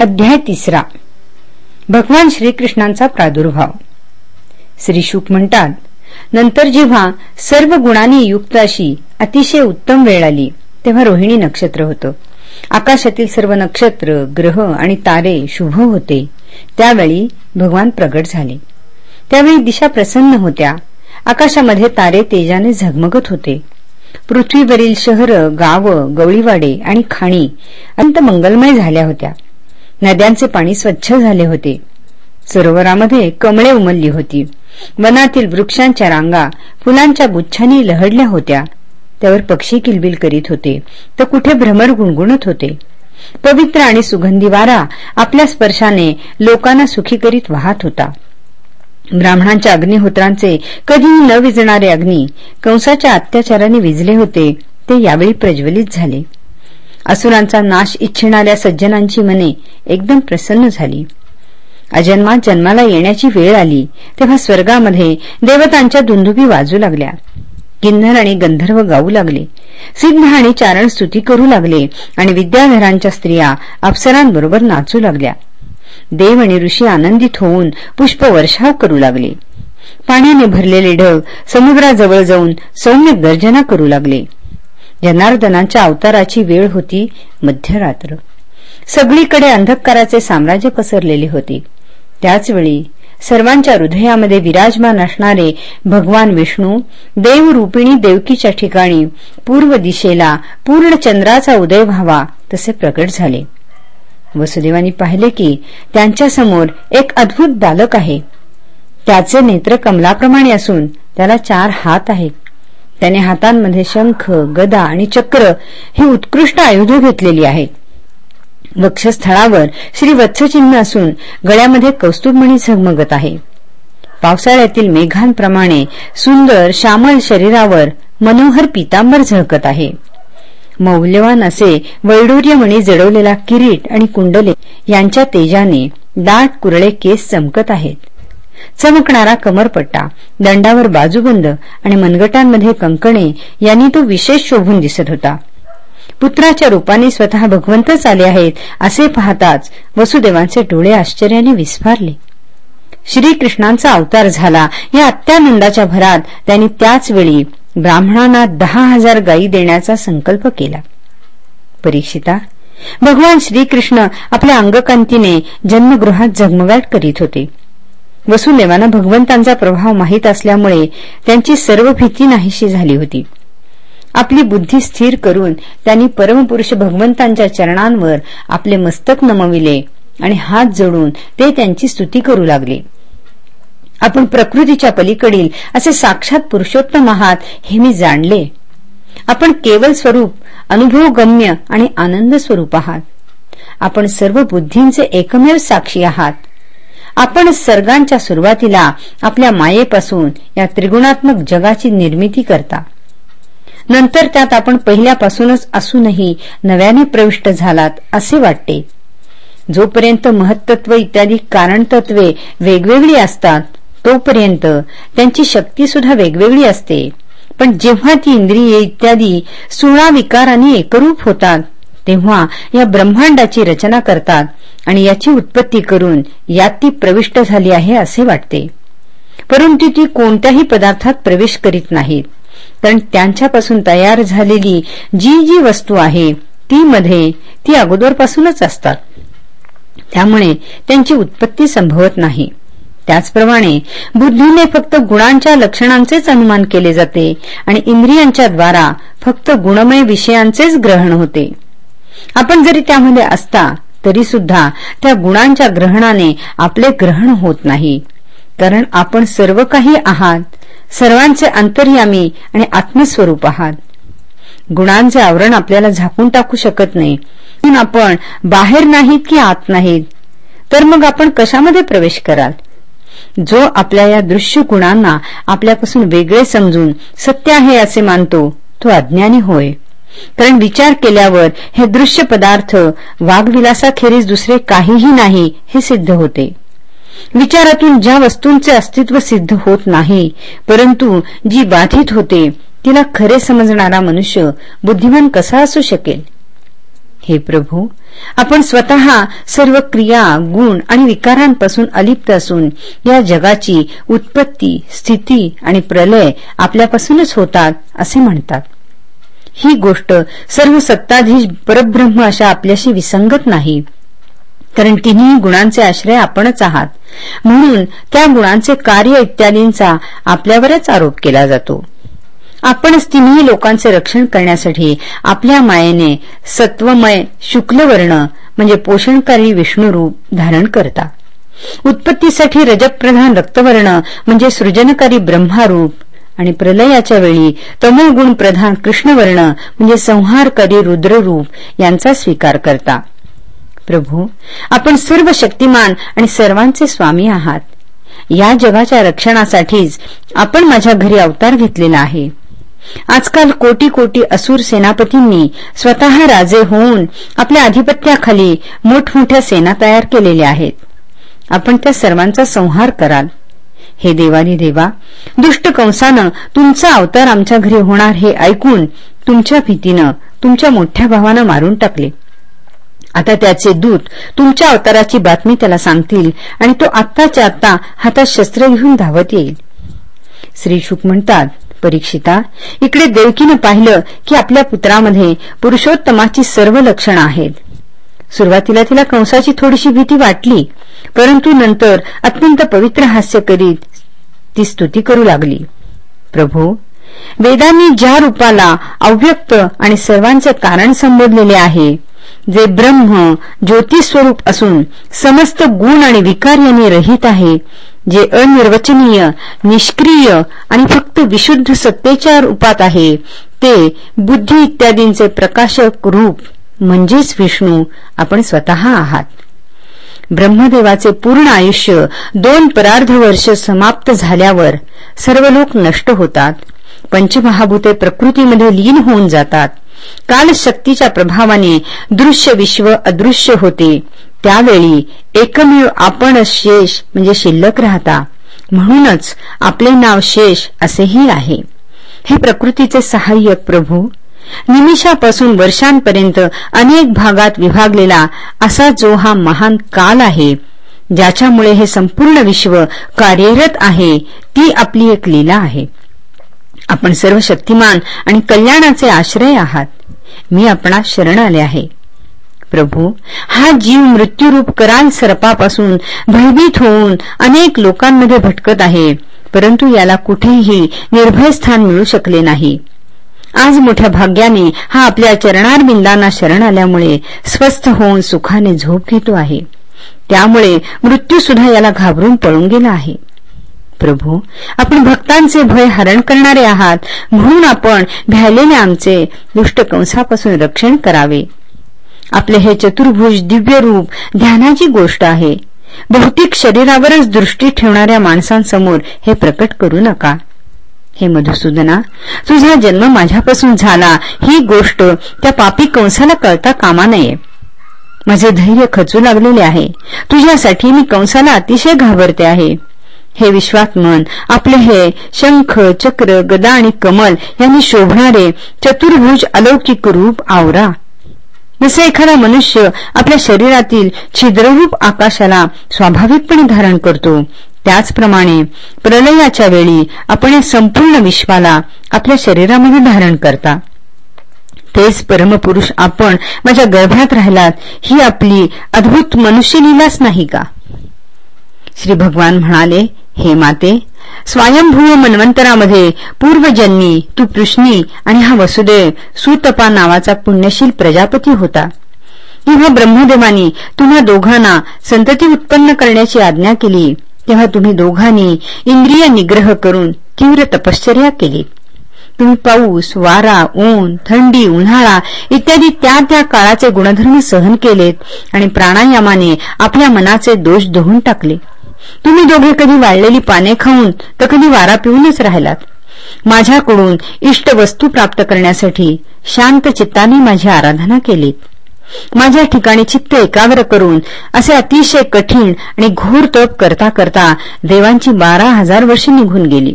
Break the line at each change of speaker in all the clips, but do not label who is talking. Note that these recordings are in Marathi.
अध्याय तिसरा. भगवान श्रीकृष्णांचा प्रादुर्भाव. श्री शुक म्हणतात नंतर जेव्हा सर्व गुणांनी युक्त अशी अतिशय उत्तम वेळ आली तेव्हा रोहिणी नक्षत्र होतं. आकाशातील सर्व नक्षत्र ग्रह आणि तारे शुभ होते. त्यावेळी भगवान प्रगट झाले. त्यावेळी दिशा प्रसन्न होत्या. आकाशामध्ये तारे तेजाने झगमगत होते. पृथ्वीवरील शहर गाव गवळीवाडे आणि खाणी अत्यंत मंगलमय झाल्या होत्या. नद्यांचे पाणी स्वच्छ झाले होते. सरोवरामध्ये कमळे उमलली होती. वनातील वृक्षांच्या रांगा फुलांच्या गुच्छांनी लहडल्या होत्या. त्यावर पक्षी किलबिल करीत होते. तर कुठे भ्रमर गुणगुणत होते? पवित्र आणि सुगंधी वारा आपल्या स्पर्शाने लोकांना सुखी करीत वाहत होता. ब्राह्मणांच्या अग्निहोत्रांचे कधीही न विजणारे अग्नी कंसाच्या अत्याचाराने विजले होते ते यावेळी प्रज्वलित झाले. असुरांचा नाश इच्छिणाऱ्या सज्जनांची मने एकदम प्रसन्न झाली. अजन्मात जन्माला येण्याची वेळ आली तेव्हा स्वर्गामध्ये देवतांच्या दुंदुबी वाजू लागल्या. किन्नर आणि गंधर्व गाऊ लागले. सिद्ध आणि चारण स्तुती करू लागले आणि विद्याधरांच्या स्त्रिया अप्सरांबरोबर नाचू लागल्या. देव आणि ऋषी आनंदित होऊन पुष्पवर्षाव करू लागले. पाण्याने भरलेले ढग समुद्राजवळ जाऊन सौम्य गर्जना करू लागले. जनार्दनाच्या अवताराची वेळ होती मध्यरात्र. सगळीकडे अंधकाराचे साम्राज्य पसरलेले होते. त्याचवेळी सर्वांच्या हृदयामध्ये विराजमान असणारे भगवान विष्णू देवरूपिणी देवकीच्या ठिकाणी पूर्व दिशेला पूर्ण चंद्राचा उदय व्हावा तसे प्रकट झाले. वसुदेवानी पाहिले की त्यांच्यासमोर एक अद्भुत बालक आहे. त्याचे नेत्र कमलाप्रमाणे असून त्याला चार हात आहेत. त्याने हातांमध्ये शंख गदा आणि चक्र ही उत्कृष्ट आयुध घेतलेली आहेत. वक्षस्थळावर श्री वत्सचिन्ह असून गळ्यामध्ये कौस्तुभमणी झगमगत आहे. पावसाळ्यातील मेघांप्रमाणे सुंदर श्यामल शरीरावर मनोहर पितांबर झळकत आहे. मौल्यवान असे वैडूर्यमणी जडवलेला किरीट आणि कुंडले यांच्या तेजाने दाट कुरळे केस चमकत आहेत. चमकणारा कमरपट्टा दंडावर बाजूबंद आणि मनगटांमध्ये कंकणे यांनी तो विशेष शोभून दिसत होता. पुत्राच्या रूपाने स्वतः भगवंतच आले आहेत असे पाहताच वसुदेवांचे डोळे आश्चर्याने विस्फारले. श्रीकृष्णांचा अवतार झाला. या अत्यानंदाच्या भरात त्यांनी त्याच वेळी ब्राह्मणांना दहा हजार गायी देण्याचा संकल्प केला. परीक्षिता भगवान श्रीकृष्ण आपल्या अंगकांतीने जन्मगृहात झगमगाट करीत होते. वसुदेवांना भगवंतांचा प्रभाव माहीत असल्यामुळे त्यांची सर्व भीती नाहीशी झाली होती. आपली बुद्धी स्थिर करून त्यांनी परमपुरुष भगवंतांच्या चरणांवर आपले मस्तक नमविले आणि हात जोडून ते त्यांची स्तुती करू लागले. आपण प्रकृतीच्या पलीकडील असे साक्षात पुरुषोत्तम आहात हे मी जाणले. आपण केवळ स्वरूप अनुभवगम्य आणि आनंद स्वरूप आहात. आपण सर्व बुद्धींचे एकमेव साक्षी आहात. आपण सर्गांच्या सुरुवातीला आपल्या मायेपासून या त्रिगुणात्मक जगाची निर्मिती करता. नंतर त्यात आपण पहिल्यापासूनच असूनही नव्याने प्रविष्ट झालात असे वाटते. जोपर्यंत महत्त्व इत्यादी कारणतत्वे वेगवेगळी असतात तोपर्यंत त्यांची शक्ती सुद्धा वेगवेगळी असते. पण जेव्हा ती इंद्रिये इत्यादी सुळा विकाराने एकरूप होतात तेव्हा या ब्रह्मांडाची रचना करतात आणि याची उत्पत्ती करून यात ती प्रविष्ट झाली आहे असे वाटते. परंतु ती कोणत्याही पदार्थात प्रवेश करीत नाहीत. कारण त्यांच्यापासून तयार झालेली जी जी वस्तू आहे ती मध्ये ती अगोदरपासूनच असतात. त्यामुळे त्यांची उत्पत्ती संभवत नाही. त्याचप्रमाणे बुद्धीने फक्त गुणांच्या लक्षणांचेच अनुमान केले जाते आणि इंद्रियांच्या द्वारा फक्त गुणमय विषयांचेच ग्रहण होते. आपण जरी त्यामध्ये असता तरी सुद्धा त्या गुणांच्या ग्रहणाने आपले ग्रहण होत नाही. कारण आपण सर्व काही आहात सर्वांचे अंतर्यामी आणि आत्मस्वरूप आहात. गुणांचे आवरण आपल्याला झाकून टाकू शकत नाही. आपण बाहेर नाहीत की आत नाहीत तर मग आपण कशामध्ये प्रवेश कराल? जो आपल्या या दृश्य गुणांना आपल्यापासून वेगळे समजून सत्य आहे असे मानतो तो अज्ञानी होय. कारण विचार केल्यावर हे दृश्य पदार्थ वाघविलासाखेरीज दुसरे काहीही नाही हे सिद्ध होते. विचारातून ज्या वस्तूंचे अस्तित्व सिद्ध होत नाही परंतु जी बाधित होते तिला खरे समजणारा मनुष्य बुद्धिमान कसा असू शकेल? हे प्रभू आपण स्वतः सर्व क्रिया गुण आणि विकारांपासून अलिप्त असून या जगाची उत्पत्ती स्थिती आणि प्रलय आपल्यापासूनच होतात असे म्हणतात. ही गोष्ट सर्व सत्ताधीश परब्रह्म अशा आपल्याशी विसंगत नाही. कारण तिन्ही गुणांचे आश्रय आपणच आहात. म्हणून त्या गुणांचे कार्य इत्यादींचा आपल्यावरच आरोप केला जातो. आपणच तिन्ही लोकांचे रक्षण करण्यासाठी आपल्या मायेने सत्वमय शुक्लवर्ण म्हणजे पोषणकारी विष्णुरूप धारण करता. उत्पत्तीसाठी रजप्रधान रक्तवर्ण म्हणजे सृजनकारी ब्रह्मारूप आणि प्रलयाच्या वेळी तमोगुण प्रधान कृष्णवर्ण म्हणजे संहारकारी रुद्ररूप यांचा स्वीकार करता. प्रभू आपण सर्व शक्तिमान आणि सर्वांचे स्वामी आहात. या जगाच्या रक्षणासाठीच आपण माझ्या घरी अवतार घेतलेला आहे. आजकाल कोटी कोटी असुर सेनापतींनी स्वतः राजे होऊन आपल्या अधिपत्याखाली मोठमोठ्या सेना तयार केलेल्या आहेत. आपण त्या सर्वांचा संहार कराल. हे देवानी देवा दुष्ट कंसानं तुमचा अवतार आमच्या घरी होणार हे ऐकून तुमच्या भीतीनं तुमच्या मोठ्या भावानं मारून टाकले. आता त्याचे दूत तुमच्या अवताराची बातमी त्याला सांगतील आणि तो आत्ताच्या आत्ता हातात शस्त्र घेऊन धावत येईल. श्री शुक म्हणतात परीक्षिता इकडे देवकीनं पाहिलं की आपल्या पुत्रामध्ये पुरुषोत्तमाची सर्व लक्षणं आहेत. सुरुवातीला तिला कंसाची थोडीशी भीती वाटली परंतु नंतर अत्यंत पवित्र हास्य करीत ती स्तुती करू लागली. प्रभू वेदांनी ज्या रूपाला अव्यक्त आणि सर्वांचे कारण संबोधलेले आहे जे ब्रह्म ज्योतिस्वरूप असून समस्त गुण आणि विकार यांनी रहित आहे जे अनिर्वचनीय निष्क्रिय आणि फक्त विशुद्ध सत्तेच्या रूपात आहे ते बुद्धी इत्यादींचे प्रकाशक रूप म्हणजेच विष्णू आपण स्वतः आहात. ब्रह्मदेवाचे पूर्ण आयुष्य दोन परार्ध वर्ष समाप्त झाल्यावर सर्व लोक नष्ट होतात. पंचमहाभूते प्रकृतीमध्ये लीन होऊन जातात. काल शक्तीच्या प्रभावाने दृश्य विश्व अदृश्य होते. त्यावेळी एकमेव आपण शेष म्हणजे शिल्लक राहता. म्हणूनच आपले नाव शेष असेही आहे. हे प्रकृतीचे सहाय्यक प्रभू निमिषापासून वर्षांपर्यंत अनेक भागात विभागलेला असा जो हा महान काल आहे ज्याच्यामुळे हे संपूर्ण विश्व कार्यरत आहे ती आपली एक लीला आहे. आपण सर्व शक्तिमान आणि कल्याणाचे आश्रय आहात. मी आपणा शरण आले आहे. प्रभू हा जीव मृत्यूरूप कराल सर्पापासून भयभीत होऊन अनेक लोकांमध्ये भटकत आहे परंतु याला कुठेही निर्भय स्थान मिळू शकले नाही. आज मोठ्या भाग्याने हा आपल्या चरणार बिंदांना शरण आल्यामुळे स्वस्थ होऊन सुखाने झोप घेतो आहे. त्यामुळे मृत्यू सुद्धा याला घाबरून पळून गेला आहे. प्रभू आपण भक्तांचे भय हरण करणारे आहात म्हणून आपण भ्यालेले आमचे दुष्टकंसापासून रक्षण करावे. आपले हे चतुर्भुज दिव्य रूप ध्यानाची गोष्ट आहे. भौतिक शरीरावरच दृष्टी ठेवणाऱ्या माणसांसमोर हे प्रकट करू नका. हे मधुसूदना तुझा जन्म माझ्यापासून झाला. ही गोष्ट त्या पापी कंसाला कळता कामा नये. माझे धैर्य खचू लागलेले आहे. तुझ्यासाठी मी कंसाला अतिशय घाबरते आहे. हे विश्वात्मन आपले हे शंख चक्र गदा आणि कमल यांनी शोभणारे चतुर्भुज अलौकिक रूप आवरा. जसे एखादा मनुष्य आपल्या शरीरातील छिद्ररूप आकाशाला स्वाभाविकपणे धारण करतो त्याचप्रमाणे प्रलयाच्या वेळी आपण या संपूर्ण विश्वाला आपल्या शरीरामध्ये धारण करता. तेच परमपुरुष आपण माझ्या गर्भात राहिलात ही आपली अद्भुत मनुष्यलीलाच नाही का? श्री भगवान म्हणाले हे माते स्वयंभूय मन्वंतरामध्ये पूर्वजन्मी तू कृष्णी आणि हा वसुदेव सुतपा नावाचा पुण्यशील प्रजापती होता. तेव्हा ब्रह्मदेवानी तुम्हा दोघांना संतती उत्पन्न करण्याची आज्ञा केली. तेव्हा तुम्ही दोघांनी इंद्रिय निग्रह करून तीव्र तपश्चर्या केली. तुम्ही पाऊस वारा ऊन थंडी उन्हाळा इत्यादी त्या त्या काळाचे गुणधर्म सहन केलेत आणि प्राणायामाने आपल्या मनाचे दोष धुवून टाकले. तुम्ही दोघे कधी वाळलेली पाने खाऊन तर कधी वारा पिऊनच राहिलात. माझ्याकडून इष्ट वस्तू प्राप्त करण्यासाठी शांत चित्ताने माझी आराधना केलीत. माझ्या ठिकाणी चित्त एकाग्र करून असे अतिशय कठीण आणि घोर तप करता करता देवांची बारा हजार वर्षे निघून गेली.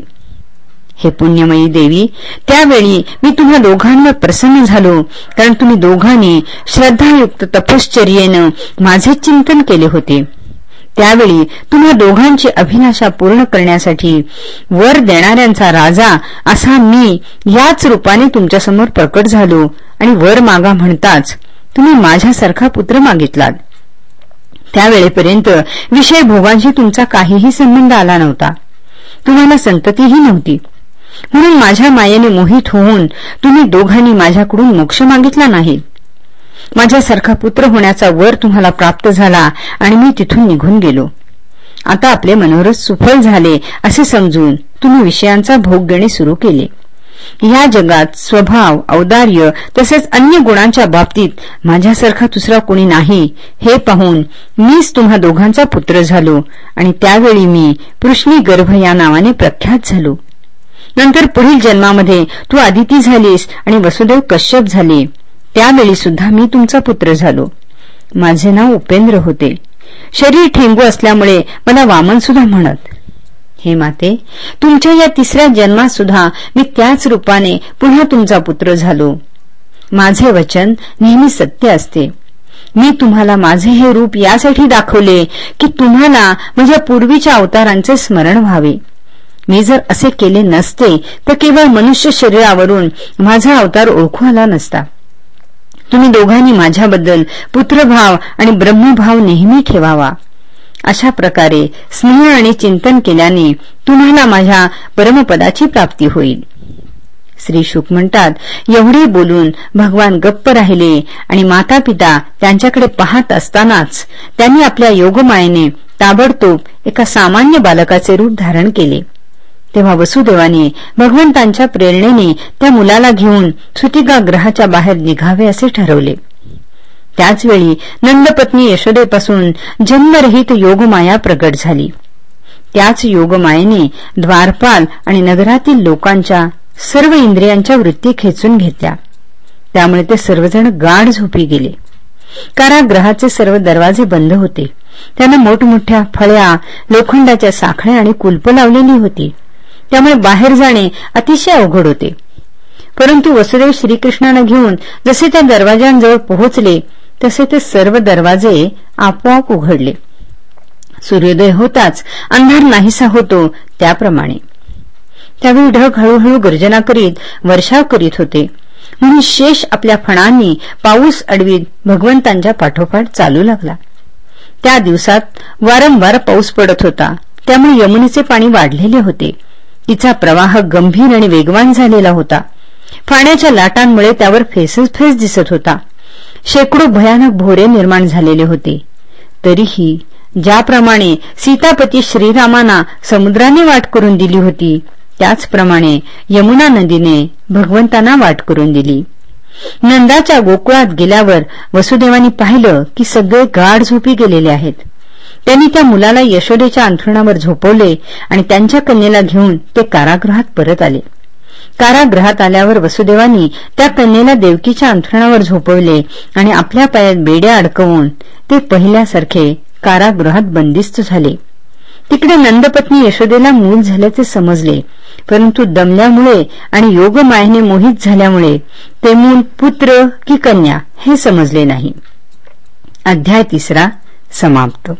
हे पुण्यमयी देवी त्यावेळी मी तुम्हा दोघांवर प्रसन्न झालो कारण तुम्ही दोघांनी श्रद्धायुक्त तपश्चर्येनं माझे चिंतन केले होते. त्यावेळी तुम्हा दोघांची अभिलाषा पूर्ण करण्यासाठी वर देणाऱ्यांचा राजा असा मी याच रूपाने तुमच्यासमोर प्रकट झालो आणि वर मागा म्हणताच तुम्ही माझ्यासारखा पुत्र मागितलात. त्यावेळेपर्यंत विषय भोगांशी तुमचा काहीही संबंध आला नव्हता. तुम्हाला संततीही नव्हती. म्हणून माझ्या मायेने मोहित होऊन तुम्ही दोघांनी माझ्याकडून मोक्ष मागितला नाही. माझ्यासारखा पुत्र होण्याचा वर तुम्हाला प्राप्त झाला आणि मी तिथून निघून गेलो. आता आपले मनोरथ सुफल झाले असे समजून तुम्ही विषयांचा भोग घेणे सुरू केले. या जगात स्वभाव औदार्य तसेच अन्य गुणांच्या बाबतीत माझ्यासारखा दुसरा कोणी नाही. हे पाहून मीच तुम्हा दोघांचा पुत्र झालो आणि त्यावेळी मी पृष्णी गर्भ या नावाने प्रख्यात झालो. नंतर पुढील जन्मामध्ये तू आदिती झालीस आणि वसुदेव कश्यप झाले. त्यावेळी सुद्धा मी तुमचा पुत्र झालो. माझे नाव उपेंद्र होते. शरीर ठेंगू असल्यामुळे मला वामन सुद्धा म्हणत हे माते तुमच्या या तिसऱ्या जन्मात सुद्धा मी त्याच रूपाने पुन्हा तुमचा पुत्र झालो. माझे वचन नेहमी सत्य असते. मी तुम्हाला माझे हे रूप यासाठी दाखवले की तुम्हाला माझ्या पूर्वीच्या अवतारांचे स्मरण व्हावे. मी जर असे केले नसते तर केवळ मनुष्य शरीरावरून माझा अवतार ओळखू आला नसता. तुम्ही दोघांनी माझ्याबद्दल पुत्रभाव आणि ब्रह्मभाव नेहमी ठेवावा. अशा प्रकारे स्नेह आणि चिंतन केल्याने तुम्हाला माझ्या परमपदाची प्राप्ती होईल. श्री शुक म्हणतात एवढे बोलून भगवान गप्प राहिले आणि माता पिता त्यांच्याकडे पाहत असतानाच त्यांनी आपल्या योगमायेने ताबडतोब एका सामान्य बालकाचे रूप धारण केले. तेव्हा वसुदेवाने भगवंतांच्या प्रेरणेने त्या मुलाला घेऊन सुतिका ग्रहाच्या बाहेर निघावे असे ठरवले. त्याचवेळी नंदपत्नी यशोदेपासून जन्मरहित योगमाया प्रगट झाली. त्याच योगमायेने द्वारपाल आणि नगरातील लोकांच्या सर्व इंद्रियांच्या वृत्ती खेचून घेतल्या. त्यामुळे ते सर्वजण गाढ झोपी गेले. कारागृहाचे सर्व दरवाजे बंद होते. त्यानं मोठमोठ्या फळ्या लोखंडाच्या साखळ्या आणि कुलप लावलेली होती. त्यामुळे बाहेर जाणे अतिशय अवघड होते. परंतु वसुदेव श्रीकृष्णानं घेऊन जसे त्या दरवाजांजवळ पोहोचले तसे ते सर्व दरवाजे आपोआप उघडले. सूर्योदय होताच अंधार नाहीसा होतो त्याप्रमाणे. त्यावेळी ढग हळूहळू गर्जना करीत वर्षाव करीत होते. म्हणून शेष आपल्या फणांनी पाऊस अडवीत भगवंतांच्या पाठोपाठ चालू लागला. त्या दिवसात वारंवार पाऊस पडत होता. त्यामुळे यमुनेचे पाणी वाढलेले होते. तिचा प्रवाह गंभीर आणि वेगवान झालेला होता. पाण्याच्या लाटांमुळे त्यावर फेसच फेस दिसत होता. शेकडो भयानक भोरे निर्माण झालेले होते. तरीही ज्याप्रमाणे सीतापती श्रीरामांना समुद्राने वाट करून दिली होती त्याचप्रमाणे यमुना नदीने भगवंतांना वाट करून दिली. नंदाच्या गोकुळात गेल्यावर वसुदेवानी पाहिलं की सगळे गाढ झोपी गेलेले आहेत. त्यांनी त्या मुलाला यशोदेच्या अंथरुणावर झोपवले आणि त्यांच्या कन्येला घेऊन ते कारागृहात परत आले. कारागृहात आल्यावर वसुदेवानी त्या कन्येला देवकीच्या अंथरुणावर झोपवले आणि आपल्या पायात बेड्या अडकवून ते पहिल्यासारखे कारागृहात बंदिस्त झाले. तिकडे नंदपत्नी यशोदेला मूल झाल्याचे समजले परंतु दमल्यामुळे आणि योगमायेने मोहित झाल्यामुळे ते मूल पुत्र की कन्या हे समजले नाही. अध्याय तिसरा समाप्त.